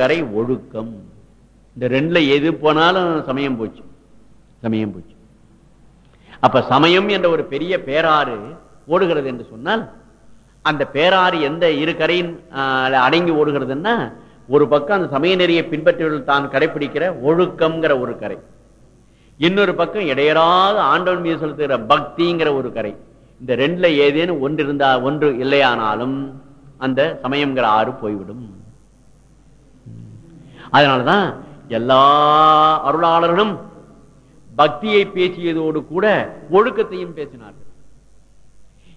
கரை ஒழுக்கம். இந்த ரெண்டுல எது போனாலும் சமயம் போச்சு. சமயம் போச்சு. அப்ப சமயம் என்ற ஒரு பெரிய பேராறு ஓடுகிறது என்று சொன்னால் அந்த பேராறு எந்த இரு கரையின் அடங்கி ஓடுகிறதுன்னா ஒரு பக்கம் அந்த சமய நெறியை பின்பற்றியவர்கள் தான் கடைபிடிக்கிற ஒழுக்கம்ங்கிற ஒரு கரை. இன்னொரு பக்கம் இடையறாத ஆண்டவன் மீது செலுத்துகிற பக்திங்கிற ஒரு கரை. இந்த ரெண்டுல ஏதேனும் ஒன்று இருந்தா ஒன்று இல்லையானாலும் அந்த சமயம்ங்கிற ஆறு போய்விடும். அதனாலதான் எல்லா அருளாளர்களும் பக்தியை பேசியதோடு கூட ஒழுக்கத்தையும் பேசினார்கள்.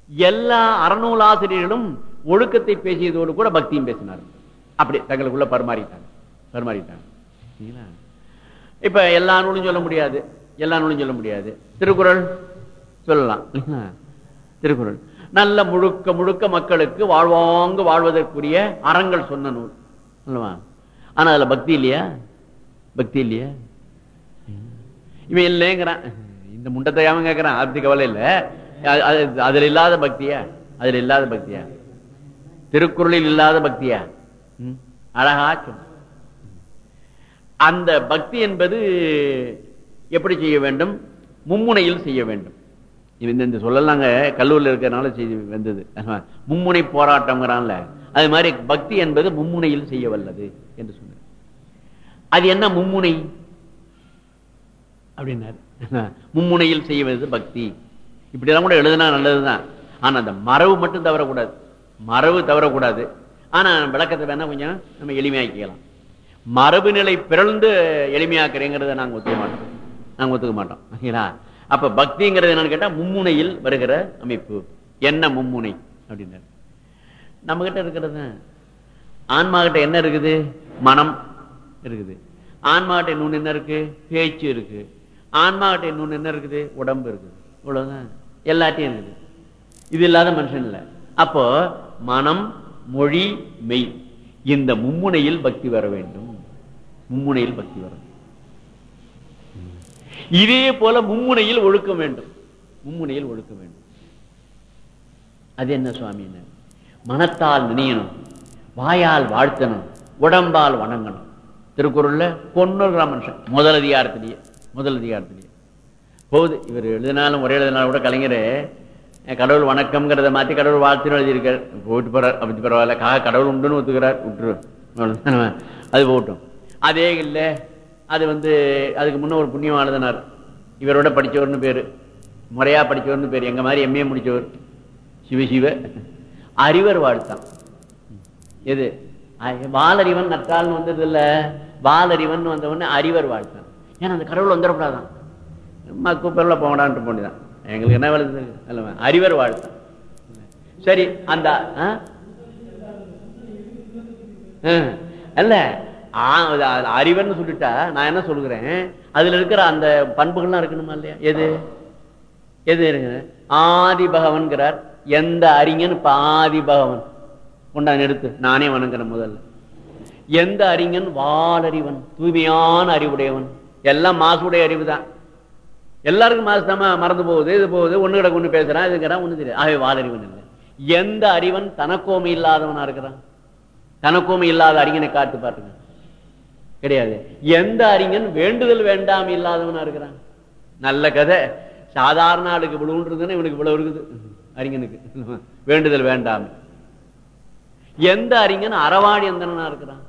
எல்லா அறநூலாசிரியர்களும் ஒழுக்கத்தை பேசியதோடு கூட பக்தியும் பேசினார்கள். அப்படி தங்களுக்குள்ள பரிமாறிட்டாங்க. பரிமாறிட்டாங்க. இப்ப எல்லா நூலும் சொல்ல முடியாது. எல்லா நூலும் சொல்ல முடியாது. திருக்குறள் சொல்லலாம். திருக்குறள். நல்ல முழுக்க முழுக்க மக்களுக்கு வாழ்வாங்கு வாழ்வதற்குரிய அறங்கள் சொன்ன நூல். அல்லவா? ஆனா அதுல பக்தி இல்லையா? பக்தி இல்லையா? இவன் இல்லைங்கிறான் இந்த முண்டத்தையாவும் கேட்கிறான் அப்படி கவலை இல்ல. அதுல இல்லாத பக்தியா? அதுல இல்லாத பக்தியா? திருக்குறளில் இல்லாத பக்தியா? அழகா சொன்ன அந்த பக்தி என்பது எப்படி செய்ய வேண்டும்? மும்முனையில் செய்ய வேண்டும். இது இந்த- இந்த சொல்லல் நாங்க கல்லூரில் இருக்கிறனால செய்தி வந்தது. மும்முனை போராட்டம்ங்கிறான்ல. அது மாதிரி பக்தி என்பது மும்முனையில் செய்ய வல்லது. என்று சொன்னார். அது என்ன மும்முனை? அப்படின்னாரு. மும்முனையில் செய்வது பக்தி. இப்படிலாம் கூட எழுதுனா நல்லதுதான். ஆனா அந்த மரபு மட்டும் தவறக்கூடாது. மரபு தவறக்கூடாது. ஆனா விளக்கத்தை வேணா கொஞ்சம் நம்ம எளிமையாக்கிக்கலாம். மரபு நிலை பிறழ்ந்து எளிமையாக்குறேங்கிறத நாங்க ஒத்துக்க மாட்டோம். நாங்க ஒத்துக்க மாட்டோம். ஓகேங்களா? அப்ப பக்திங்கிறது என்னன்னு கேட்டா மும்முனையில் வருகிற அமைப்பு. என்ன மும்முனை? அப்படின்னாரு. நம்ம கிட்ட இருக்கிறது ஆன்மா கிட்ட என்ன இருக்குது? மனம் இருக்குது. ஆன்மா கிட்ட இன்னொன்னு என்ன இருக்கு? பேச்சு இருக்கு. ஆன்மா கிட்ட இன்னொன்னு என்ன இருக்குது? உடம்பு இருக்குது. இவ்வளவுதான். எல்லாத்தையும் இருக்குது. இது இல்லாத மனுஷன் இல்ல. அப்போ மனம் மொழி மெய் இந்த மும்முனையில் பக்தி வர வேண்டும். மும்முனையில் பக்தி வர. இதே போல மும்முனையில் ஒழுக்கம் வேண்டும். மும்முனையில் ஒழுக்கம் வேண்டும். அது என்ன சுவாமின்னு? மனத்தால் நினையணும். வாயால் வாழ்த்தணும். உடம்பால் வணங்கணும். திருக்குறளில் கொன்னுற மனுஷன் முதல் அதிகாரத்திலேயே முதல் அதிகாரத்திலேயே. போகுது. இவர் எழுதினாலும் ஒரே எழுதினாலும் கூட கலைஞர் கடவுள் வணக்கம்ங்கிறத மாற்றி கடவுள் வாழ்த்துன்னு எழுதியிருக்கார். போயிட்டு போகிறார் அப்படி பரவாயில்ல. கா கடவுள் உண்டுன்னு ஒத்துக்கிறார். விட்டுரு அது போட்டோம் அதே இல்லை அது வந்து அதுக்கு முன்னே ஒரு புண்ணியம் எழுதினார் இவரோட படித்தவர்னு பேர். முறையா படித்தவர்னு பேர். எங்கள் மாதிரி எம்ஏ முடிச்சவர். சிவ சிவ. அறிவர் வாழ்த்தான். எது? வாலறிவன் நற்றால்னு வந்தது இல்ல வாலறிவன் வந்த உடனே அறிவர் வாழ்த்தான் ஏன்னா அந்த கடவுள் வந்துடக்கூடாதான் அம்மா கூப்பரில் போகடான்ட்டு போண்டிதான். எங்களுக்கு என்ன வேலை இருக்குது? அறிவர் வாழ்த்தான் சரி அந்த ஆ? ஆ, அல்ல ஆ, அது அறிவர்னு சொல்லிட்டா நான் என்ன சொல்லுகிறேன்? அதுல இருக்கிற அந்த பண்புகள்லாம் இருக்கணுமா இல்லையா? எது? எது இருக்கு ஆதி பகவன்கிறார் எந்த அறிஞன்? இப்ப ஆதி பகவன் கொண்டா நிறுத்து நானே வணங்குறேன் முதல்ல. எந்த அறிஞன்? வாலறிவன் தூய்மையான அறிவுடையவன். எல்லாம் மாசுடைய அறிவு தான் எல்லாருக்கும் மாசு தான் மறந்து போகுது இது போகுது ஒண்ணு கிடக்கு ஒண்ணு பேசுறான் இதுங்கிறான் ஒண்ணு தெரியாது. ஆகவே வாலறிவன் இல்லை. எந்த அறிவன்? தனக்கோமை இல்லாதவனா இருக்கிறான். தனக்கோமை இல்லாத அறிஞனை காத்து பாருங்க. கிடையாது. எந்த அறிஞன்? வேண்டுதல் வேண்டாம் இல்லாதவனா இருக்கிறான். நல்ல கதை. சாதாரண ஆளுக்கு இவ்வளவுன்றதுன்னு இவனுக்கு இவ்வளவு இருக்குது. அறிஞனுக்கு. வேண்டுதல் வேண்டாம். எந்த அறிஞன் அறவாணி அந்தனா இருக்கிறான்?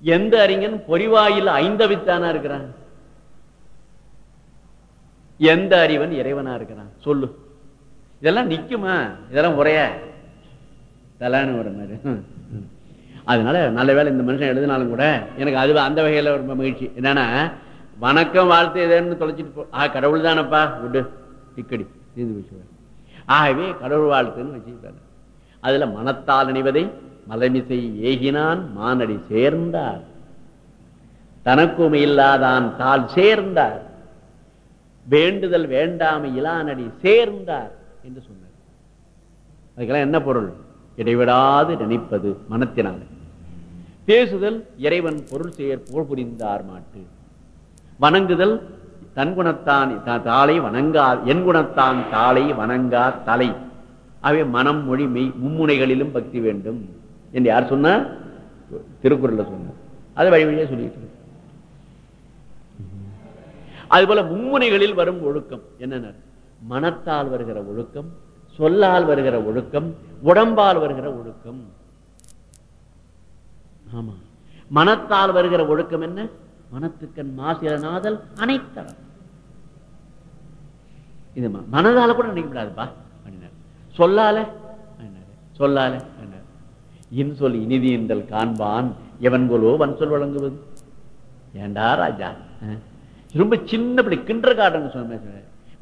எந்த அறிஞன் பொறிவாயில் ஐந்தவித்தானா இருக்கிறான்? எந்த அறிவன் இறைவனா இருக்கிறான்? சொல்லு. இதெல்லாம் நிக்குமா? இதெல்லாம் உரைய? தலான்னு வர மாதிரி. அதனால நல்ல வேலை இந்த மனுஷன் எழுதினாலும் கூட எனக்கு அது அந்த வகையில ரொம்ப மகிழ்ச்சி. என்னன்னா வணக்கம் வாழ்த்து எதுன்னு தொலைச்சிட்டு போ ஆ கடவுள் தானப்பா. விடு. இக்கடி ஆகவே கடவுள் வாழ்த்துன்னு வச்சுக்கிட்டாரு. அதுல மனத்தால் அணிவதை மலமிசை ஏகினான் மானடி சேர்ந்தார். தனக்குமை இல்லாதான் தால் சேர்ந்தார். வேண்டுதல் வேண்டாமை இலானடி சேர்ந்தார் என்று சொன்னார். அதுக்கெல்லாம் என்ன பொருள்? இடைவிடாது நினைப்பது மனத்தினால. பேசுதல் இறைவன் பொருள் செயற் போர் புரிந்தார் மாட்டு. வணங்குதல் தன் குணத்தான் தாளை வணங்கா என் குணத்தான் தாளை வணங்கா தலை. அவை மனம் மொழி மெய் மும்முனைகளிலும் பக்தி வேண்டும். என்று யார் சொன்னார் திருக்குறள்ல சொன்னார் அது வழி வழியா சொல்லிட்டு அதுபோல மும்முனைகளில் வரும் ஒழுக்கம் என்னென்ன? மனத்தால் வருகிற ஒழுக்கம் சொல்லால் வருகிற ஒழுக்கம் உடம்பால் வருகிற ஒழுக்கம். ஆமா. மனத்தால் வருகிற ஒழுக்கம் என்ன? மனத்துக்கண் மாசிலநாதல் அனைத்தரம். இது மனதால கூட நினைக்கப்படாதுப்பா அப்படின்னாரு சொல்லால? சொல்லால. இன்சொல் இனிதி என்றல் காண்பான் எவன் கொலோ வன்சொல் வழங்குவது? ஏண்டா ராஜா? ரொம்ப சின்ன பிள்ளை கிண்டர் காட்டுங்க சொன்ன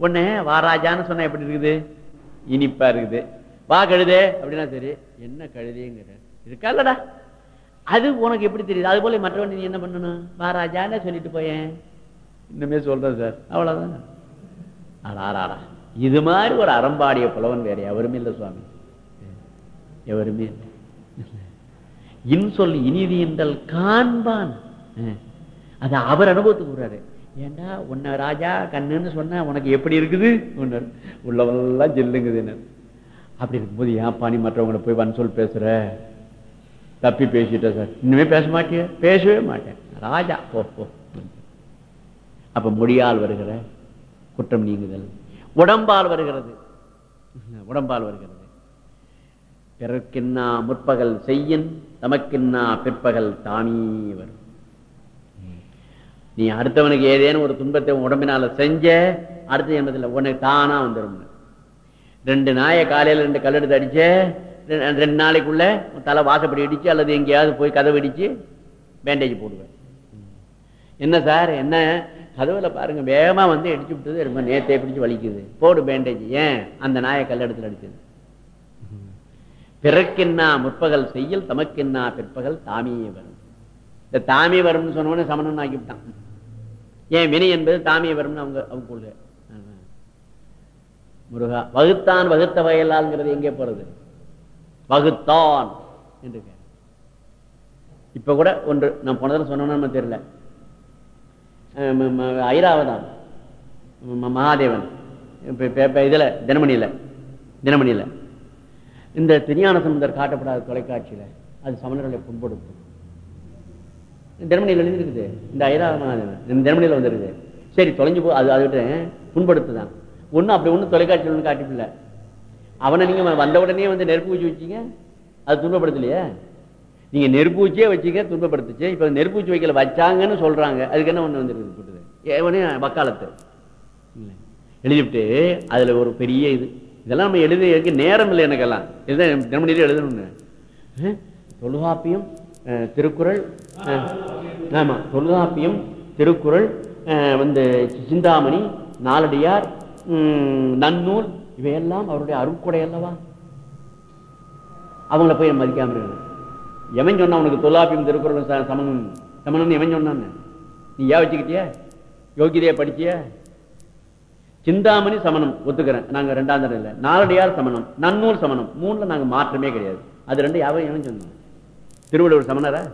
உடனே வா ராஜான்னு சொன்னா எப்படி இருக்குது? இனிப்பா இருக்குது. வா கழுதே அப்படின்னா சரி. என்ன கழுதேங்கிற? இருக்கா இல்லடா? அது உனக்கு எப்படி தெரியுது? அது போல மற்றவன் நீ என்ன பண்ணணும்? வா ராஜான்னு சொல்லிட்டு போயேன். இன்னுமே சொல்றேன் சார். அவ்வளவுதான். அடாராடா இது மாதிரி ஒரு அறம்பாடிய புலவன் வேற எவருமே இல்லை சுவாமி. எவருமே இல்லை. இன்சொல் இனிதி என்றால் காண்பான். அது அவர் அனுபவத்துக்கு கூறாரு ஏண்டா உன்னை ராஜா கண்ணுன்னு சொன்ன உனக்கு எப்படி இருக்குது? உன்னர் உள்ளவெல்லாம் ஜெல்லுங்குதுன்னு அப்படி இருக்கும்போது ஏன் பாணி மற்றவங்களை போய் வன் சொல் பேசுற? தப்பி பேசிட்டேன் சார். இன்னுமே பேச மாட்டிய? பேசவே மாட்டேன். ராஜா போ போ. அப்ப மொழியால் வருகிற குற்றம் நீங்குதல். உடம்பால் வருகிறது. உடம்பால் வருகிறது. பிறர்க்கின்னா முற்பகல் செய்யின் தமக்கின்னா பிற்பகல் தானே வரும். நீ அடுத்தவனுக்கு ஏதேனும் ஒரு துன்பத்தை உடம்பினால செஞ்ச அடுத்த ஜென்மத்தில் உனக்கு தானா வந்துடும் ரெண்டு நாயை காலையில ரெண்டு கல் எடுத்து அடிச்ச ரெ- ரெண்டு நாளைக்குள்ள தலை வாசப்படி இடிச்சு அல்லது எங்கேயாவது போய் கதவு இடிச்சு பேண்டேஜ் போடுவேன். என்ன சார்? என்ன? கதவுல பாருங்க வேகமா வந்து இடிச்சு விட்டது ரொம்ப நேத்தே பிடிச்சு வலிக்குது. போடு பேண்டேஜ் ஏன்? அந்த நாயை கல்லெடுத்துல அடிச்சது. பிறக்கின்னா முற்பகல் செய்யல் தமக்கின்னா பிற்பகல் தாமியே வரும். இந்த தாமிய வரும்னு சொன்னவொடனே சமணன் ஆக்கிவிட்டான். ஏன் வினை என்பது தாமிய வரும்னு அவங்க அவங்க கொள்கை. முருகா வகுத்தான் வகுத்த வயலால்ங்கிறது எங்கே போறது? வகுத்தான் என்று இப்ப கூட ஒன்று நான் போனதில் சொன்னோன்னு தெரியல. ஐராவதான் மகாதேவன். இப்ப இப்ப- தினமணியில் இதுல தினமணியில. இந்த திருஞான சம்பந்தர் காட்டப்படாத தொலைக்காட்சியில அது சமணர்களை புண்படுத்தும். தினமணியில் எழுந்திருக்குது இந்த ஐராவதம் இந்த தினமணியில வந்துருக்குது. சரி தொலைஞ்சு போ அது அதை விட்டு புண்படுத்துதான். ஒன்றும் அப்படி ஒன்றும் தொலைக்காட்சியில் ஒன்றும் காட்டிப்பில்ல அவனை நீங்க வந்த உடனே வந்து நெருப்பு ஊச்சி வச்சீங்க. அது துன்பப்படுத்தலையே? நீங்க நெருப்பூச்சியே வச்சீங்க துன்பப்படுத்துச்சு. இப்ப நெருப்பூச்சி வைக்கல வச்சாங்கன்னு சொல்றாங்க. அதுக்கு என்ன ஒண்ணு வந்துருக்குது போட்டுது ஏவனே வக்காலத்து. எழுதிவிட்டு அதுல ஒரு பெரிய இது. இதெல்லாம் நம்ம எழுத நேரம் இல்லை எனக்கெல்லாம். இதுதான் தினமணியிலே எழுதணும்னு. அஹ், தொல்காப்பியம் திருக்குறள் ஆமா தொல்காப்பியம் திருக்குறள் வந்து சிந்தாமணி நாலடியார் நன்னூல் இவையெல்லாம் அவருடைய அருட்கொடை அல்லவா? அவங்கள போய் மதிக்காம இருக்கணும். எவன் சொன்னா உனக்கு தொல்லாப்பியம் திருக்குறள் ச- சமணன் சமணன் எவன் சொன்னான் நீ ஏன் வச்சுக்கிட்டிய? யோகிதையா படிச்சிய? சிந்தாமணி சமணம் ஒத்துக்கிறேன். நாங்க ரெண்டாம் தரம் இல்லை. நாலடியார் சமணம் நன்னூல் சமணம் மூணுல நாங்க மாற்றமே கிடையாது. அது ரெண்டு யாவும் எவன் சொன்னான்? திருவள்ளுவர் சமணரா?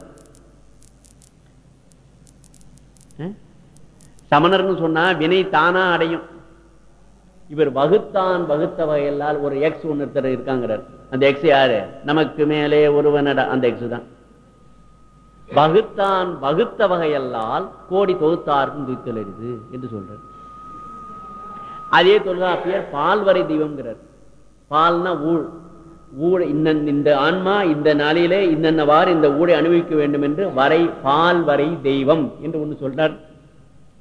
சமணர்னு சொன்னா வினை தானா அடையும். இவர் வகுத்தான் வகுத்த வகையெல்லாம் ஒரு எக்ஸ் ஒருத்தர் இருக்காங்கிறார். அந்த எக்ஸ் யாரு? நமக்கு மேலே ஒருவனடா. அந்த எக்ஸ் தான். வகுத்தான் வகுத்த வகையல்லால் கோடி தொகுத்தார்க்கும் துய்த்தல் எரிது என்று சொல்றார். அதே தொல்காப்பியர் பால்வரை தெய்வம்ங்கிறார். பால்னா ஊழ். ஊழ இந்த இந்த ஆன்மா இந்த நாளிலே இன்னென்னவாறு இந்த ஊழை அனுபவிக்க வேண்டும் என்று வரை பால் வரை தெய்வம் என்று ஒண்ணு சொல்றார்.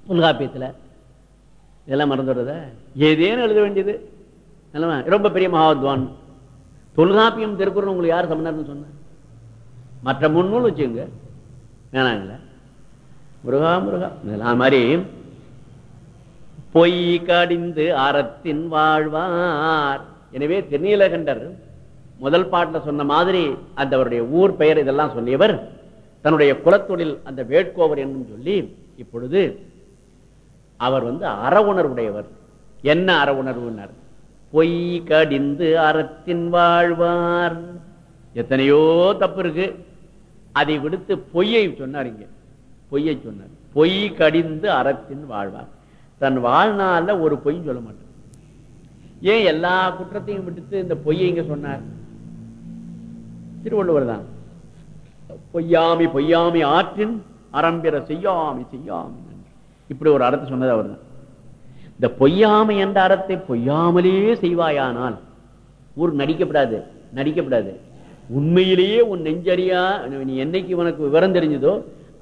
தொல்காப்பியத்துல. இதெல்லாம் மறந்துடுறத? ஏதேனும் எழுத வேண்டியது. ரொம்ப பெரிய மகாத்வான். தொல்காப்பியம் திருக்குறள் உங்களுக்கு யார் சமணர்னு சொன்ன? மற்ற முன்னூல் வச்சுங்க இல்லை. முருகா முருகா. இதெல்லாம் மாதிரி. பொய் கடிந்து அறத்தின் வாழ்வார். எனவே திருநீலகண்டர் முதல் பாட்டுல சொன்ன மாதிரி அந்த அவருடைய ஊர் பெயர் இதெல்லாம் சொல்லியவர் தன்னுடைய குலத்தொழில் அந்த வேட்கோவர் என்னும் சொல்லி இப்பொழுது அவர் வந்து அற உணர்வுடையவர் என்ன அற உணர்வுனர் பொய் கடிந்து அறத்தின் வாழ்வார். எத்தனையோ தப்பு இருக்கு. அதை விடுத்து பொய்யை சொன்னார் இங்க. பொய்யை சொன்னார். பொய் கடிந்து அறத்தின் வாழ்வார். தன் வாழ்நாள்ல ஒரு பொய் சொல்ல மாட்டார். ஏன் எல்லா குற்றத்தையும் விடுத்து இந்த பொய்யை இங்க சொன்னார்? திருவள்ளுவர் தான். பொய்யாமி பொய்யாமி ஆற்றின் அறம்பிற செய்யாமி செய்யாமி. இப்படி ஒரு அறத்தை சொன்னது அவர்தான் இந்த பொய்யாமை என்ற அறத்தை பொய்யாமலே செய்வாயானால் ஊர் நடிக்கப்படாது நடிக்கப்படாது. உண்மையிலேயே உன் நெஞ்சறியா நீ என்னைக்கு உனக்கு விவரம் தெரிஞ்சதோ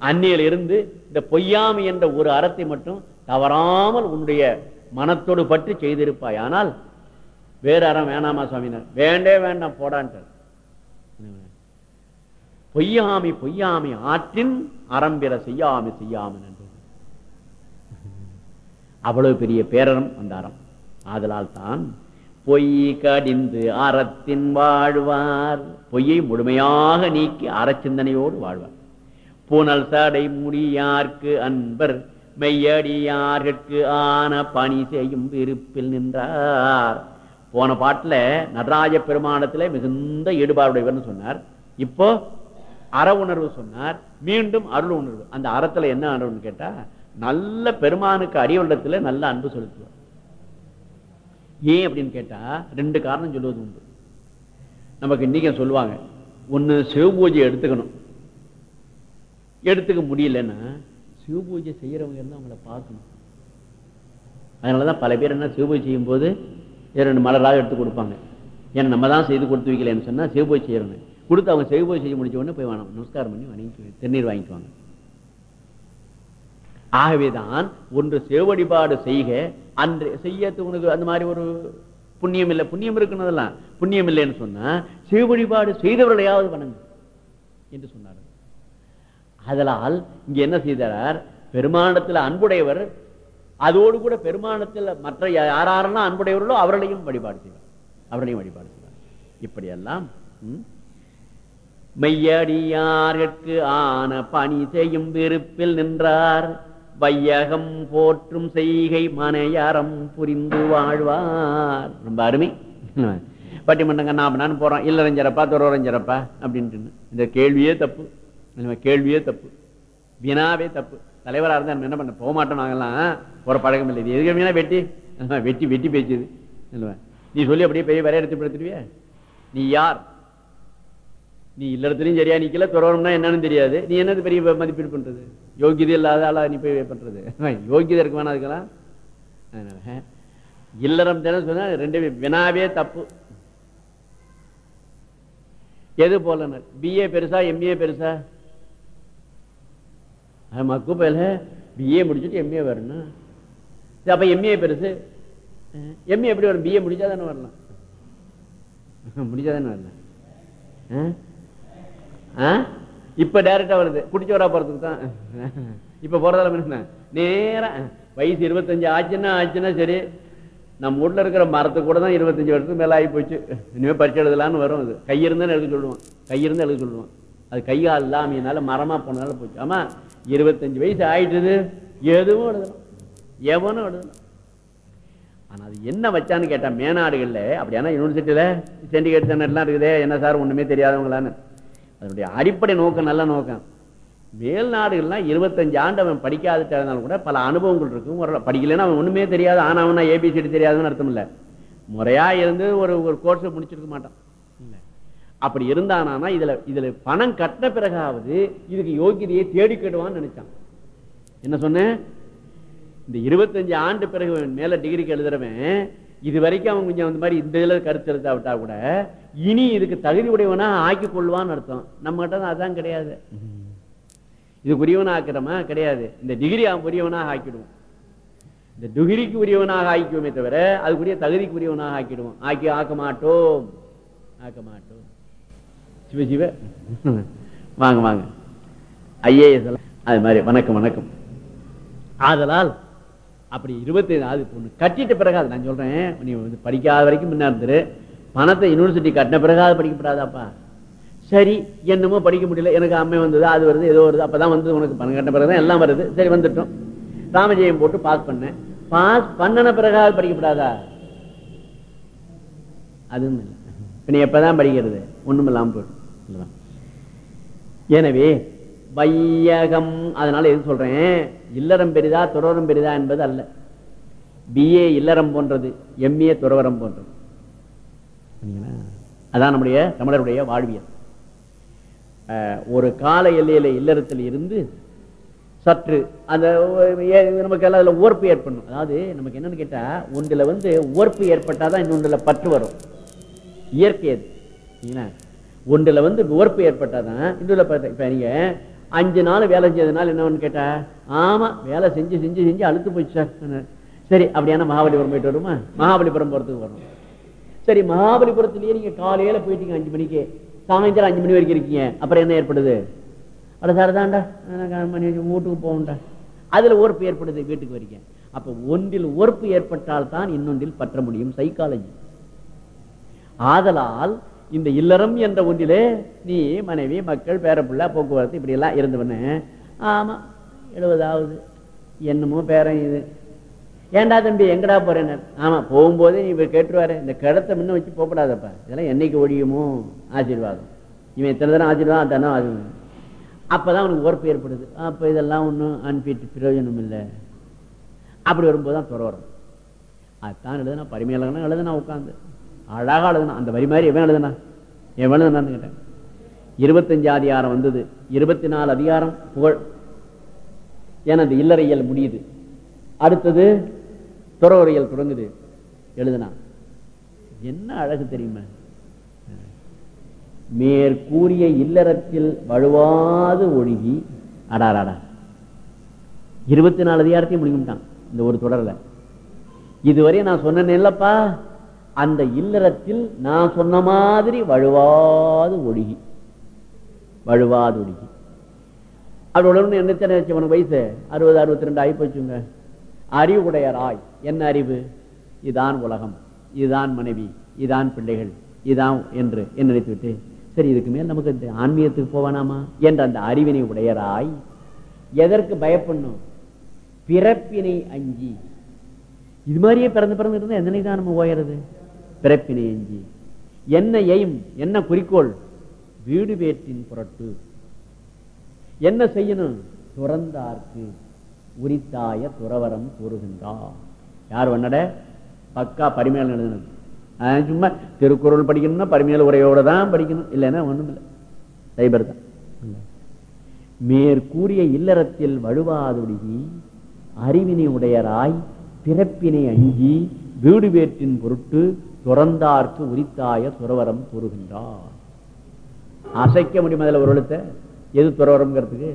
அன்னையில இருந்து இந்த பொய்யாமை என்ற ஒரு அறத்தை மட்டும் தவறாமல் உன்னுடைய மனத்தோடு பற்றி செய்திருப்பாயானால் வேற அறம் வேணாமா சுவாமினார் வேண்டே வேண்டாம் போடான்ட்டார். பொய்யாமை பொய்யாமை ஆற்றின் அறம்பிற செய்யாமை செய்யாமல் அவ்வளவு பெரிய பேரரம் வந்தாரம். ஆதலால் தான் பொய் கடிந்து அறத்தின் வாழ்வார். பொய்யை முழுமையாக நீக்கி அறச்சிந்தனையோடு வாழ்வார். புனல் சடை முடியார்க்கு அன்பர் மெய்யடியார்கட்கு ஆன பணி செய்யும் விருப்பில் நின்றார். போன பாட்டுல நடராஜ பெருமானத்துல மிகுந்த ஈடுபாடுடையவர்னு சொன்னார். இப்போ அற உணர்வு சொன்னார். மீண்டும் அருள் உணர்வு. அந்த அறத்துல என்ன அருள்னு கேட்டா நல்ல பெருமானுக்கு அடியுள்ளத்துல நல்ல அன்பு செலுத்துவார். ஏன் அப்படின்னு கேட்டா ரெண்டு காரணம் சொல்லுவது உண்டு. நமக்கு இன்னைக்கு சொல்லுவாங்க ஒண்ணு சிவபூஜை எடுத்துக்கணும். எடுத்துக்க முடியலன்னா சிவபூஜை செய்யறவங்க இருந்தால் அவங்கள பார்க்கணும். அதனாலதான் பல பேர் என்ன சிவபூஜை செய்யும் போது ரெண்டு மலராக எடுத்து கொடுப்பாங்க. ஏன்னா நம்ம தான் செய்து கொடுத்து வைக்கலன்னு சொன்னா சிவபூஜை செய்யறவங்க. கொடுத்து அவங்க சிவபூஜை செய்ய முடிச்ச உடனே போய் வேணும் நமஸ்காரம் பண்ணி வணங்கி திருநீர் வாங்கிக்குவாங்க. ஆகவேதான் ஒன்று சிவவழிபாடு செய்க அன்று செய்ய உனக்கு அந்த மாதிரி ஒரு புண்ணியம் இல்லை. புண்ணியம் இருக்குன்னதெல்லாம் புண்ணியம் இல்லைன்னு சொன்னா சிவவழிபாடு செய்தவர்களையாவது வணங்கு என்று சொன்னார். அதனால் இங்க என்ன செய்தார்? பெருமானத்துல அன்புடையவர் அதோடு கூட பெருமானத்தில் மற்ற யாரெல்லாம் அன்புடையவர்களோ அவர்களையும் வழிபாடு செய்வார். அவர்களையும் வழிபாடு செய்வார். இப்படியெல்லாம் ம், மெய்யடியார்கட்கு ஆன பணி செய்யும் விருப்பில் நின்றார். வையகம் போற்றும் செய்கை மனையாரம் புரிந்து வாழ்வார். ரொம்ப அருமை. பட்டிமன்றங்க நாமனான்னு நான் போறோம். இல்லறஞ்சரப்பா துறவரஞ்சரப்பா அப்படின்ட்டு. இந்த கேள்வியே தப்பு. கேள்வியே தப்பு. வினாவே தப்பு. தலைவராக இருந்தால் நம்ம என்ன பண்ண போக மாட்டோம் நாங்கெல்லாம். போற பழக்கம் இல்லை. இது எதுக்கு வீணா வெட்டி? வெட்டி வெட்டி பேச்சுது நீ சொல்லி அப்படியே பெரிய வரையறுத்து எடுத்து நீ யார்? நீ இல்லறத்துலயும் சரியா நிக்கல துறவரம்னா என்னன்னு தெரியாது. நீ என்னது பெரிய மதிப்பீடு பண்றது? யோகியதை இல்லாத ஆளா நீ போய் பண்றது? யோகியதை இருக்கு வேணா அதுக்கெல்லாம். அதனால இல்லறம் தானே சொன்னா ரெண்டு வினாவே தப்பு. எது போல பிஏ பெருசா எம்ஏ பெருசா? மக்கு பயில பிஏ முடிச்சுட்டு எம்ஏ வரணும். சரி, அப்ப எம்ஏ பெருசு? எம்ஏ எப்படி வரும்? பிஏ முடிச்சா தானே வரலாம் முடிச்சா தானே வரலாம் ஆ? இப்ப டைரக்டா வருது. குடிச்சோரா போறதுக்கு தான். இப்ப போறதால என்ன? நேரா. வயசு இருபத்தஞ்சு ஆச்சுன்னா ஆச்சுன்னா சரி. நம்ம ஊர்ல இருக்கிற மரத்து கூட தான் இருபத்தஞ்சு வருஷத்துக்கு மேல ஆகி போச்சு. இனிமே பரிசு எழுதலான்னு வரும் அது. கையிருந்தா எழுத சொல்லுவான் கையிருந்தா எழுத சொல்லுவான் அது கையால் இல்லாமையினால மரமா போனதால போச்சு. ஆமா இருபத்தஞ்சு வயசு ஆயிட்டுது. எதுவும் எழுதலாம் எவனும் எழுதலாம் ஆனா அது என்ன வச்சான்னு கேட்டா மேனாடுகள்ல அப்படியானா யூனிவர்சிட்டியில சென்டிகேட் சென்டர்லாம் இருக்குதே. என்ன சார் ஒண்ணுமே தெரியாதவங்களான்னு. அதனுடைய அடிப்படை நோக்கம் நல்ல நோக்கம். மேல் நாடுகள்லாம் இருபத்தஞ்சு ஆண்டு அவன் படிக்காதுட்டு இருந்தாலும் கூட பல அனுபவங்கள் இருக்கும். ஒரு படிக்கலைன்னா அவன் ஒண்ணுமே தெரியாது. ஆனவனா ஏபிசிடி தெரியாதுன்னு அர்த்தம் இல்ல. முறையா இருந்து ஒரு ஒரு கோர்ஸ் முடிச்சிருக்க மாட்டான். இல்ல. அப்படி இருந்தானா இதுல இதுல பணம் கட்டின பிறகாவது இதுக்கு யோகியதையை தேடி கேடுவான்னு நினைச்சான். என்ன சொன்னேன்? இந்த இருபத்தஞ்சு ஆண்டு பிறகு மேல டிகிரிக்கு எழுதுறவன் இது வரைக்கும் அவன் கொஞ்சம் அந்த மாதிரி இந்த இதில் கருத்து எழுதா விட்டா கூட இனி இதுக்கு தகுதி உடையவனா ஆக்கி கொள்வான்னு அர்த்தம். நம்ம கிட்ட தான் அதான் கிடையாது. இது உரியவனா ஆக்கிறோமா? கிடையாது. இந்த டிகிரி அவன் உரியவனாக ஆக்கிடுவோம் இந்த டிகிரிக்கு உரியவனாக ஆக்கிக்குவோமே தவிர அதுக்குரிய தகுதிக்கு உரியவனாக ஆக்கிடுவோம் ஆக்கி ஆக்க மாட்டோம். ஆக்க மாட்டோம். சிவ சிவ. வாங்க வாங்க. ஐஏஎஸ் அது மாதிரி வணக்கம் வணக்கம். ஆதலால் அப்படி இருபத்தி அது பொண்ணு. கட்டிட்ட பிறகு அது நான் சொல்றேன் நீ வந்து படிக்காத வரைக்கும் முன்ன இருந்துரு. பணத்தை யூனிவர்சிட்டி கட்டின பிறகு அது படிக்கப்படாதாப்பா? சரி என்னமோ படிக்க முடியல. எனக்கு அம்மை வந்தது அது வருது ஏதோ வருது. அப்பதான் வந்து உனக்கு பணம் கட்டின பிறகு தான் எல்லாம் வருது. சரி வந்துட்டோம். ராமஜெயம் போட்டு பாஸ் பண்ணேன். பாஸ் பண்ணன பிறகு அது படிக்கப்படாதா? அதுவும் இல்லை. நீ எப்பதான் படிக்கிறது? ஒண்ணும் இல்லாம போயிடும் எனவே வையகம் அதனால எது சொல்றேன்? இல்லறம் பெரிதா துறவரம் பெரிதா என்பது அல்ல. பிஏ இல்லறம் போன்றது எம்ஏ துறவரம் போன்றது? அதான் நம்முடைய தமிழருடைய வாழ்வியல். ஒரு கால எல்லையில இல்லறத்தில் இருந்து சற்று அந்த நமக்கு எல்லாம் அதுல உவர்ப்பு ஏற்படணும். அதாவது நமக்கு என்னன்னு கேட்டா ஒன்றுல வந்து உவர்ப்பு ஏற்பட்டாதான் இன்னொன்றுல பற்று வரும். இயற்கை அது? ஒன்றுல வந்து உவர்ப்பு ஏற்பட்டாதான் இன்னொருல பற்று. இப்ப நீங்க அஞ்சு நாள் வேலை செஞ்சதுனால என்னன்னு கேட்டா? ஆமா வேலை செஞ்சு செஞ்சு செஞ்சு அழுத்து போச்சு சார் சரி அப்படியான மகாபலிபுரம் போயிட்டு வருமா? மகாபலிபுரம் போறதுக்கு வரணும் சரி மகாபலிபுரத்திலேயே நீங்க காலையில போயிட்டீங்க அஞ்சு மணிக்கு. சாயந்தரம் அஞ்சு மணி வரைக்கும் இருக்கீங்க. அப்புறம் என்ன ஏற்படுது? அட சார் தான்டா மணி வீட்டுக்கு போகண்டா அதுல ஒர்ப்பு ஏற்படுது வீட்டுக்கு வரைக்கும் அப்ப ஒன்றில் ஒர்ப்பு ஏற்பட்டால் தான் இன்னொன்றில் பற்ற முடியும் சைக்காலஜி ஆதலால் இந்த இல்லறம் என்ற ஒன்றிலே நீ மனைவி மக்கள் பேரப்பிள்ளை போக்குவரத்து இப்படி எல்லாம் ஆமாம் ஆமா எழுபதாவது. என்னமோ பேரன் இது. ஏன்டா தம்பி எங்கடா போறேன்னு? ஆமா போகும்போதே நீ இப்போ கேட்டுருவாரு. இந்த கிடத்த முன்ன வச்சு போகப்படாதப்பா. இதெல்லாம் என்னைக்கு ஒழியுமோ? ஆசீர்வாதம். இவன் இத்தனை தரம் ஆசீர்வாதம் தானே அது அப்பதான் அவனுக்கு உறப்பு ஏற்படுது. அப்ப இதெல்லாம் ஒண்ணும் அனுப்பிட்டு பிரயோஜனம் இல்லை. அப்படி வரும்போது தான் துற வரும் அதுதான் எழுதுனா பரிமையிலன்னா எழுதுனா உட்காந்து அழகா எழுதுனா அந்த வரி மாதிரி எவன் எழுதுனா? எவன் எழுதுனான்னு கேட்டேன். இருபத்தஞ்சு அதிகாரம் வந்தது. இருபத்தி நாலு அதிகாரம் புகழ். எனது இல்லறையல் முடியுது. அடுத்தது துறவுரையல் தொடங்குது. எழுதுனா. என்ன அழகு தெரியுமா? மேற்கூறிய இல்லறத்தில் வழுவாது ஒழுகி அடாராடா இருபத்தி நாலு அதிகாரத்தையும் முடிக்கிட்டான் இந்த ஒரு தொடர்ல. இதுவரையும் நான் சொன்னேன் இல்லப்பா. அந்த இல்லறத்தில் நான் சொன்ன மாதிரி வழுவாது ஒழுகி. வழுவாது ஒழுகி. அவரோட என்ன தெரிஞ்சு உனக்கு வயசு? அறுபது அறுபத்தி ரெண்டு ஆகி போச்சுங்க. அறிவு உடையராய் என்ன அறிவு? இதான் உலகம். இதுதான் மனைவி. இதான் பிள்ளைகள். இதான் என்று என்ன நினைத்துவிட்டு சரி இதுக்கு மேல் நமக்கு இந்த ஆன்மீகத்துக்கு போவானாமா என்ற அந்த அறிவினை உடையராய் எதற்கு பயப்படணும்? பிறப்பினை அஞ்சி. இது மாதிரியே பிறந்து பிறந்து இருந்தா எந்த தான் நம்ம ஓயறது? பிறப்பினை அஞ்சி என்ன எய்ம் என்ன குறிக்கோள்? வீடு வேற்றின் புரட்டு. என்ன செய்யணும் துறந்தார்க்கு. உரித்தாய துறவரம் கூறுகின்றான் யார் வண்ணட? பக்கா பரிமையால் எழுதினது. சும்மா திருக்குறள் படிக்கணும்னா பரிமையால் உரையோட தான் படிக்கணும். இல்லைன்னா ஒண்ணும் இல்லை சைபர் தான். மேற்கூறிய இல்லறத்தில் வழுவாதொடுகி அறிவினை உடையராய் பிறப்பினை அஞ்சி வீடு வேற்றின் பொருட்டு துறந்தார்க்கு உரித்தாய துறவரம் கூறுகின்றார். அசைக்க முடியும் அதில் ஒரு எழுத்த. எது துறவரம்ங்கிறதுக்கு?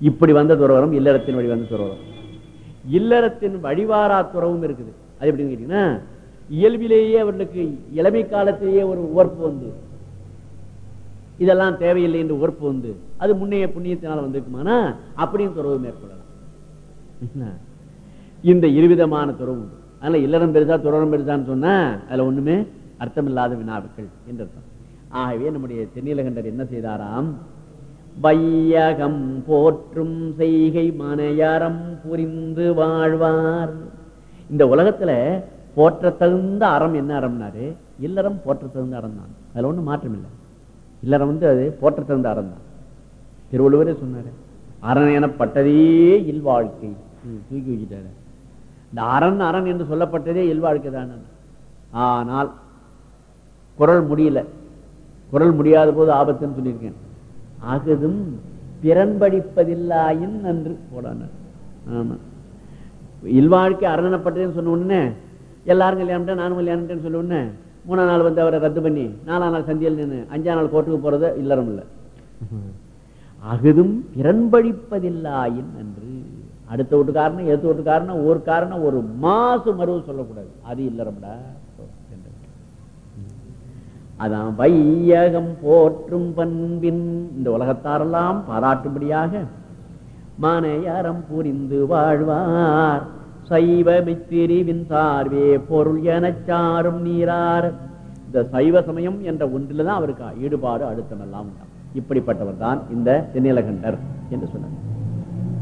இப்படி வந்த துறவரம் இல்லறத்தின் வழி வந்த துறவரம். இல்லறத்தின் வழிவாரா துறவும் இருக்குது. அது எப்படின்னு கேட்டீங்கன்னா இயல்பிலேயே அவர்களுக்கு இளமை காலத்திலேயே ஒரு உவர்ப்பு வந்து. இதெல்லாம் தேவையில்லை என்று உவர்ப்பு வந்து. அது முன்னைய புண்ணியத்தினால் வந்திருக்குமானா அப்படியும் துறவு மேற்கொள்ளலாம். என்ன? இந்த இருவிதமான துறவு உண்டு. அதனால இல்லறம் பெருசா துறவரம் பெருசான்னு சொன்னா அதுல ஒண்ணுமே அர்த்தமில்லாத வினாவுக்கள் என்று அர்த்தம். ஆகவே நம்முடைய தென்னிலகண்டர் என்ன செய்தாராம்? வையகம் போற்றும் செய்கை மனையறம் புரிந்து வாழ்வார். இந்த உலகத்துல போற்ற தகுந்த அறம் என்ன அறம்னாரு? இல்லறம் போற்ற தகுந்த அறம் தான் அதுல ஒண்ணும் மாற்றம் இல்லை. இல்லறம் வந்து அது போற்ற தகுந்த அறம் தான் திருவள்ளுவரே சொன்னாரு அரண் எனப்பட்டதே இல்வாழ்க்கை. தூக்கி வச்சுட்டாரு. இந்த அரண் அரண் என்று சொல்லப்பட்டதே இல்வாழ்க்கை தான் ஆனால் குரல் முடியல. குரல் முடியாத போது ஆபத்துன்னு சொல்லியிருக்கேன். அகுதும் பிறன்படிப்பதில்லாயின் நன்று. போடான ஆமா. இல்வாழ்க்கை அரணப்பட்டதுன்னு சொன்ன உடனே எல்லாரும் கல்யாணம் நானும் கல்யாணம் சொல்ல உடனே மூணாம் நாள் வந்து அவரை ரத்து பண்ணி நாலாம் நாள் சந்தியில் நின்று அஞ்சாம் நாள் கோர்ட்டுக்கு போறது இல்லறம் இல்லை. அகுதும் பிறன்பழிப்பதில்லாயின் நன்று. அடுத்த வீட்டுக்காரனும் எதிர்த்த வீட்டுக்காரனும் ஒரு காரணம் ஒரு மாசு மருவு சொல்லக்கூடாது. அது இல்லறம்டா அதான் வையகம் போற்றும் பண்பின் இந்த உலகத்தாரெல்லாம் பாராட்டும்படியாக மனையறம் புரிந்து வாழ்வார். சைவ மித்திரிவின் சார்வே பொருள் எனச் சாரும் நீரார். இந்த சைவ சமயம் என்ற ஒன்றில்தான் அவருக்கு ஈடுபாடு அழுத்தமெல்லாம் உண்டாம் இப்படிப்பட்டவர் தான் இந்த தென்னிலகண்டர் என்று சொன்னார்.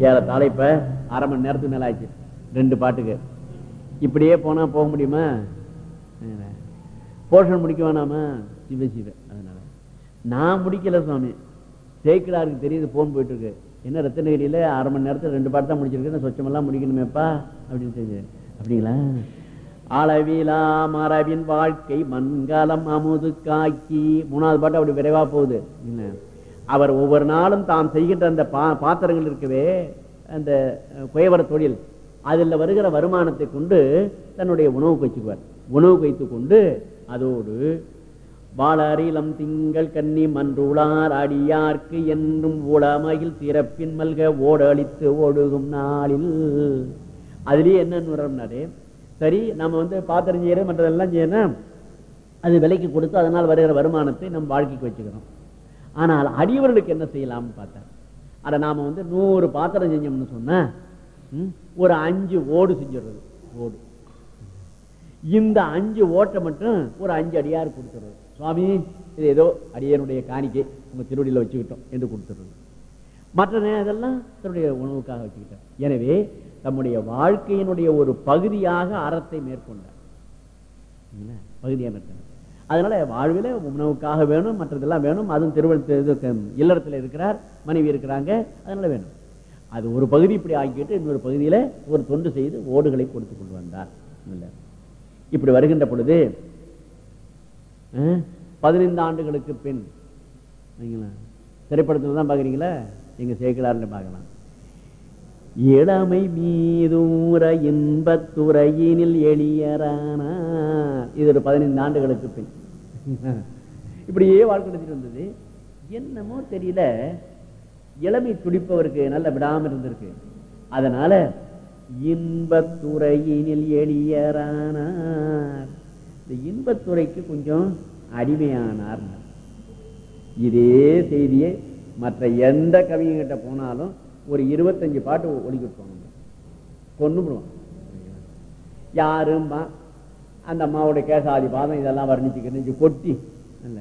ஏறத்தாழ இப்ப அரை மணி நேரத்துக்கு மேல ஆயிடுச்சு. ரெண்டு பாட்டுக்கு. இப்படியே போனா போக முடியுமா? போர்ஷன் முடிக்க வேணாமா? சிவ சிவ. அதனால. நான் முடிக்கல சுவாமி. சேக்கிடாருக்கு தெரியுது போன் போயிட்டு இருக்கு என்ன ரத்தனகிரியில அரை மணி நேரத்துல ரெண்டு பாட்டு தான் முடிச்சிருக்கேன் சொச்சமெல்லாம் முடிக்கணுமேப்பா? அப்படின்னு தெரிஞ்சு அப்படிங்களா? அளவிலா மரபின் வாழ்க்கை மண்காலம் அமுது காக்கி. மூணாவது பாட்டு அப்படி விரைவா போகுது. என்ன அவர் ஒவ்வொரு நாளும் தாம் செய்கின்ற அந்த பா- பாத்திரங்கள் இருக்கவே அந்த குயவர தொழில் அதில் வருகிற வருமானத்தை கொண்டு தன்னுடைய உணவுக்கு வச்சுக்குவார். உணவு வைத்துக் கொண்டு அதோடு வாளரிலம் திங்கள் கன்னி மன்றுளார் அடியார்க்கு என்றும் உளமையில் சிறப்பின் மல்க ஓடழித்து ஓடுகும் நாளில். அதுலேயே என்னன்னு சரி நம்ம வந்து பாத்திரம் செய்யறோம் மற்றதெல்லாம் செய்யணும். அது விலைக்கு கொடுத்து அதனால் வருகிற வருமானத்தை நம் வாழ்க்கைக்கு வச்சுக்கிறோம் ஆனால் அடியவர்களுக்கு என்ன செய்யலாம்னு பார்த்தார். அதை நாம வந்து நூறு பாத்திரம் செஞ்சோம்னு சொன்னா ஒரு அஞ்சு ஓடு செஞ்சிடுறது ஓடு. இந்த அஞ்சு ஓட்டை மட்டும் ஒரு அஞ்சு அடியார் கொடுத்துறது சுவாமி இது ஏதோ அடியனுடைய காணிக்கை உங்க திருவடியில் வச்சுக்கிட்டோம் என்று கொடுத்துறது மற்ற நே- இதெல்லாம் தன்னுடைய உணவுக்காக வச்சுக்கிட்டார். எனவே தம்முடைய வாழ்க்கையினுடைய ஒரு பகுதியாக அறத்தை மேற்கொண்டார். பகுதியாக மேற்கொண்டார். அதனால வாழ்வில உணவுக்காக வேணும் மற்றதெல்லாம் வேணும். அதுவும் திருவள்ளு இல்லறத்தில் இருக்கிறார் மனைவி இருக்கிறாங்க அதனால வேணும். அது ஒரு பகுதி இப்படி ஆக்கிட்டு இன்னொரு பகுதியில ஒரு தொண்டு செய்து ஓடுகளை கொடுத்து கொண்டு வந்தார். இப்படி வருகின்ற பொழுது பதினைந்து ஆண்டுகளுக்கு பின் திரைப்படத்தில் தான் பார்க்குறீங்களா? எங்க சேக்கலார்ல பார்க்கலாம். இளமை மீதூர இன்பத்துறையினில் எளியரானார். இது ஒரு பதினைந்து ஆண்டுகளுக்கு பின். இப்படியே வாழ்க்கை நடத்திட்டு வந்தது. என்னமோ தெரியல. இளமை துடிப்பவருக்கு நல்ல விடாம இருந்திருக்கு. அதனால இன்பத்துறையினில் எளியரானார். இந்த இன்பத்துறைக்கு கொஞ்சம் அடிமையானார். இதே செய்தியை மற்ற எந்த கவிஞங்கிட்ட போனாலும் ஒரு இருபத்தஞ்சு பாட்டு ஒழிக்கிட்டு விட்டுருவாங்க கொண்டு விடுவான் யாரும்பா அந்த அம்மாவுடைய கேசாதி பாதம் இதெல்லாம் வர்ணிச்சுக்கிட்டு கொட்டி. இல்ல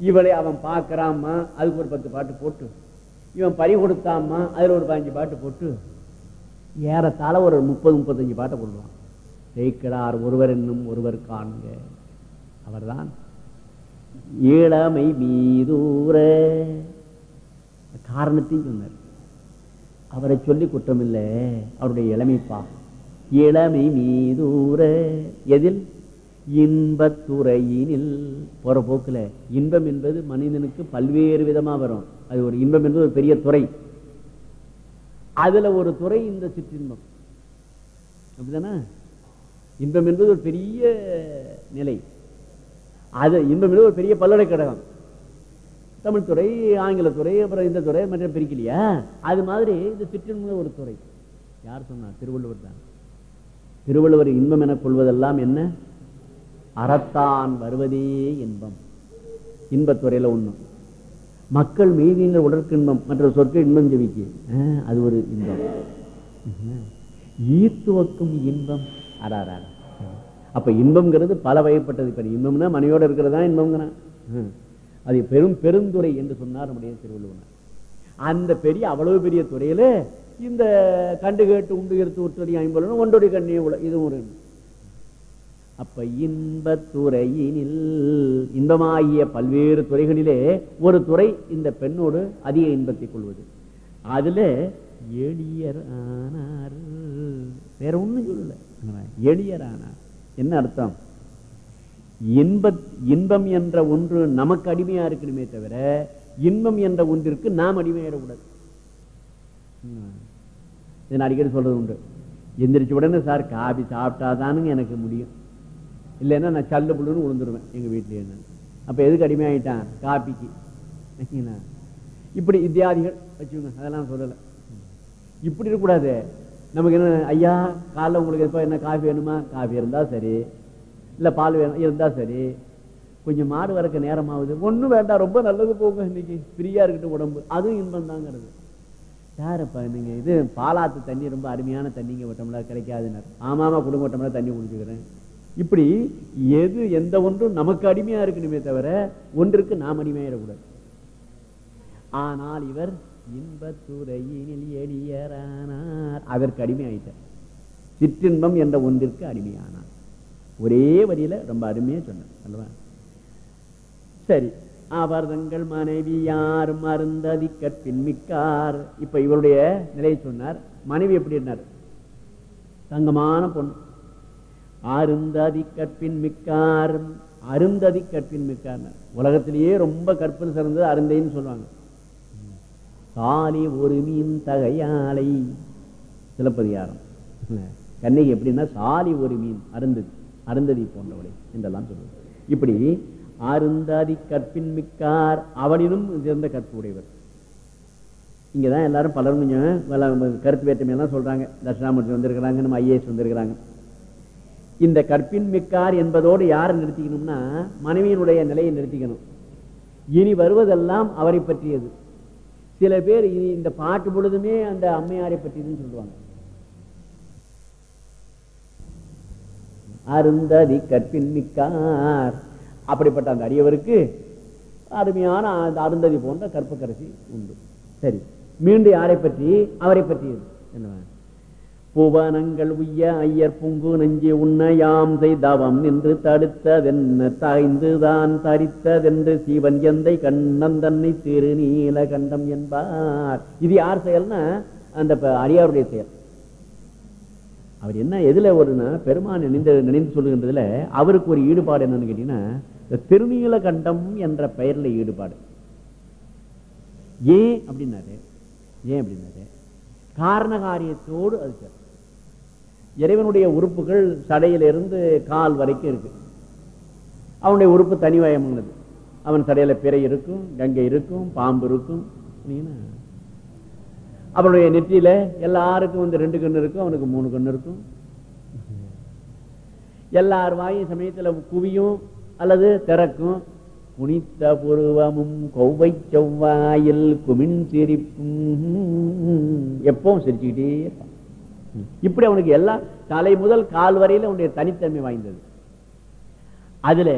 இவளை அவன் பார்க்கறாம்மா அதுக்கு ஒரு பத்து பாட்டு போட்டு. இவன் பறி கொடுத்தாம்மா அதுல ஒரு பதினஞ்சு பாட்டு போட்டு. ஏறத்தாழ ஒரு முப்பது முப்பத்தஞ்சு பாட்டை போடுவான். ஜெயிக்கிறார் ஒருவர் என்னும் ஒருவர் காண்க. அவர்தான் இளமை மீதூர. காரணத்தையும் சொன்னார். அவரை சொல்லி குற்றமில்லை. அவருடைய இளமைப்பா. இளமை மீதூர. எதில்? இன்பத்துறையினில் போற போக்குல இன்பம் என்பது மனிதனுக்கு பல்வேறு விதமா வரும். அது ஒரு இன்பம் என்பது ஒரு பெரிய துறை. அதுல ஒரு துறை இந்த சிற்றின்பம். அப்படிதானா? இன்பம் என்பது ஒரு பெரிய நிலை. அது இன்பம் என்பது ஒரு பெரிய பல்கலைக்கழகம். தமிழ் துறை ஆங்கில துறை அப்புறம் இந்த துறை மற்ற பிரிக்கலையா? அது மாதிரி இந்த சிற்றின்பம் ஒரு துறை. யார் சொன்னா? திருவள்ளுவர் தான். திருவள்ளுவர் இன்பம் என கொள்வதெல்லாம் என்ன? அறத்தான் வருவதே இன்பம். இன்பத்துறையில் ஒன்று மக்கள் மீதிங்கள் உடற்கின்பம் மற்ற சொற்கள் இன்பம் ஜெபிக்கு. ஆஹ், அது ஒரு இன்பம். ஈர்த்துவக்கும் இன்பம். அடாரா அப்ப இன்பம்ங்கிறது பல வகைப்பட்டது. இப்ப இன்பம்னா மனையோடு இருக்கிறதா இன்பம்ங்கிறான் அது பெரும் பெருந்துறை என்று சொன்னார் நம்முடைய திருவள்ளுவர். அந்த பெரிய அவ்வளவு பெரிய துறையில இந்த கண்டு கேட்டு உண்டு எடுத்து ஒற்றடி ஐம்பது ஒன்றொடி கண்ணி உல இதுவும் ஒரு அப்ப இன்பத்துறையினில் இன்பமாகிய பல்வேறு துறைகளிலே ஒரு துறை இந்த பெண்ணோடு அதிக இன்பத்தை கொள்வது. அதுல எளியர் ஆனார். வேற ஒண்ணும் சொல்லல. எளியர் ஆனார் என்ன அர்த்தம்? இன்ப இன்பம் என்ற ஒன்று நமக்கு அடிமையா இருக்கணுமே தவிர இன்பம் என்ற ஒன்றிற்கு நாம் அடிமையாயிடக்கூடாது. இதை நான் அடிக்கடி சொல்றது உண்டு. எந்திரிச்ச உடனே சார் காபி சாப்பிட்டாதானுங்க எனக்கு முடியும். இல்லைன்னா நான் சல்லு புல்லுன்னு விழுந்துருவேன் எங்கள் வீட்டிலேயே அப்போ அப்ப எதுக்கு அடிமையாயிட்டான்? காப்பிக்கு. சரிங்களா? இப்படி இத்தியாதிகள் வச்சுக்கோங்க அதெல்லாம் சொல்லலை. இப்படி இருக்கக்கூடாது. நமக்கு என்ன ஐயா காலைல உங்களுக்கு எப்போ என்ன காஃபி வேணுமா? காஃபி இருந்தால் சரி. இல்லை பால் வேணும் இருந்தால் சரி. கொஞ்சம் மாடு வறக்க நேரம் ஆகுது ஒன்றும் வேண்டாம் ரொம்ப நல்லது போங்க இன்னைக்கு. ஃப்ரீயாக இருக்கட்டும் உடம்பு. அதுவும் இன்பம் தாங்கிறது யாருப்பா நீங்கள் இது? பாலாத்து தண்ணி ரொம்ப அருமையான தண்ணிங்க விட்டோம்னா கிடைக்காதுன்னார் ஆமாமா குடும்ப விட்டோம்னா தண்ணி குடிச்சுக்கிறேன். இப்படி எது எந்த ஒன்றும் நமக்கு அடிமையா இருக்கணுமே தவிர ஒன்றுக்கு நாம் அடிமையாயிடக்கூடாது. ஆனால் இவர் இன்பத்துறையினில் எளியரானார். அதற்கு அடிமையாயிட்டார். சிற்றின்பம் என்ற ஒன்றிற்கு அடிமையானார். ஒரே வரியில ரொம்ப அருமையா சொன்னார் அல்லவா? சரி அவர் தங்கள் மனைவி யார் மருந்ததி கற்பின் மிக்கார் இப்ப இவருடைய நிலையை சொன்னார். மனைவி எப்படி இருந்தார்? தங்கமான பொண்ணு. அருந்ததி கற்பின் மிக்கார். அருந்ததி கற்பின் மிக்கார் உலகத்திலேயே ரொம்ப கற்பில் சிறந்தது அருந்தைன்னு சொல்லுவாங்க. சாலி ஒரு மீன் தகையாலை. சிலப்பதிகாரம். கண்ணகி எப்படின்னா சாலி ஒரு மீன் அருந்ததி அருந்ததி போன்றவளை என்றெல்லாம் சொல்லுவாங்க. இப்படி அருந்தாதி கற்பின் மிக்கார் அவனிலும் சிறந்த கற்பு உடையவர் இங்கதான் எல்லாரும் பலரும் கொஞ்சம் கருத்து வேற்றுமையெல்லாம் சொல்றாங்க. தட்சிணாமூர்த்தி வந்திருக்கிறாங்க நம்ம ஐஏஎஸ் வந்திருக்கிறாங்க. இந்த கற்பின் மிக்கார் என்பதோடு யாரை நிறுத்திக்கணும்னா மனைவியினுடைய நிலையை நிறுத்திக்கணும். இனி வருவதெல்லாம் அவரை பற்றியது. சில பேர் இனி இந்த பாட்டு பொழுதுமே அந்த அம்மையாரை பற்றியதுன்னு சொல்லுவாங்க. அருந்ததி கற்பின் மிக்கார் அப்படிப்பட்ட அந்த அரியவருக்கு அருமையான அந்த அருந்ததி போன்ற கற்பக்கரசி உண்டு. சரி மீண்டும் யாரை பற்றி? அவரை பற்றியது. என்ன? புவனங்கள் உய்ய ஐயர் புங்கு நெஞ்சு உண்ண யாம் செய்தவம் நின்று தடுத்ததென்ன தாய்ந்துதான் தரித்ததென்று சிவன் எந்தை கண்ணன் தன்னை திருநீல கண்டம் என்பார். இது யார் செயல்னா? அந்த ப- அடியாருடைய செயல். அவர் என்ன எதுல ஒருனா பெருமான் நினைந்து நினைந்து சொல்லுகின்றதுல அவருக்கு ஒரு ஈடுபாடு என்னன்னு கேட்டீங்கன்னா இந்த திருநீல கண்டம் என்ற பெயர்ல ஈடுபாடு. ஏன் அப்படின்னாரு? ஏன் அப்படின்னாரு? காரண காரியத்தோடு அது இறைவனுடைய உறுப்புகள் சடையிலிருந்து கால் வரைக்கும் இருக்கு. அவனுடைய உறுப்பு தனிவயமானது அவன் சடையில பிறை இருக்கும் கங்கை இருக்கும் பாம்பு இருக்கும் அவனுடைய நெற்றியில எல்லாருக்கும் வந்து ரெண்டு கண்ணு இருக்கும் அவனுக்கு மூணு கண்ணு இருக்கும். எல்லார் வாயும் சமயத்துல குவியும் அல்லது திறக்கும். குனித்த புருவமும் கொவ்வை செவ்வாயில் குமின் சிரிப்பும் எப்பவும் சிரிச்சுக்கிட்டே இருப்பான். இப்படி அவனுக்கு எல்லாம் தலை முதல் கால் வரையில அவனுடைய தனித்தன்மை வாய்ந்தது. அதுல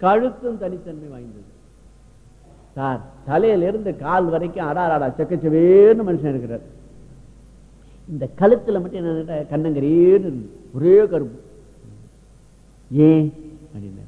கழுத்தும் தனித்தன்மை வாய்ந்தது. சார் தலையிலிருந்து கால் வரைக்கும் அடாராடா செக்கச்சவேன்னு மனுஷன் இருக்கிறார். இந்த கழுத்துல மட்டும் என்ன கண்ணங்கரேன்னு ஒரே கருப்பு ஏன்? அப்படின்னா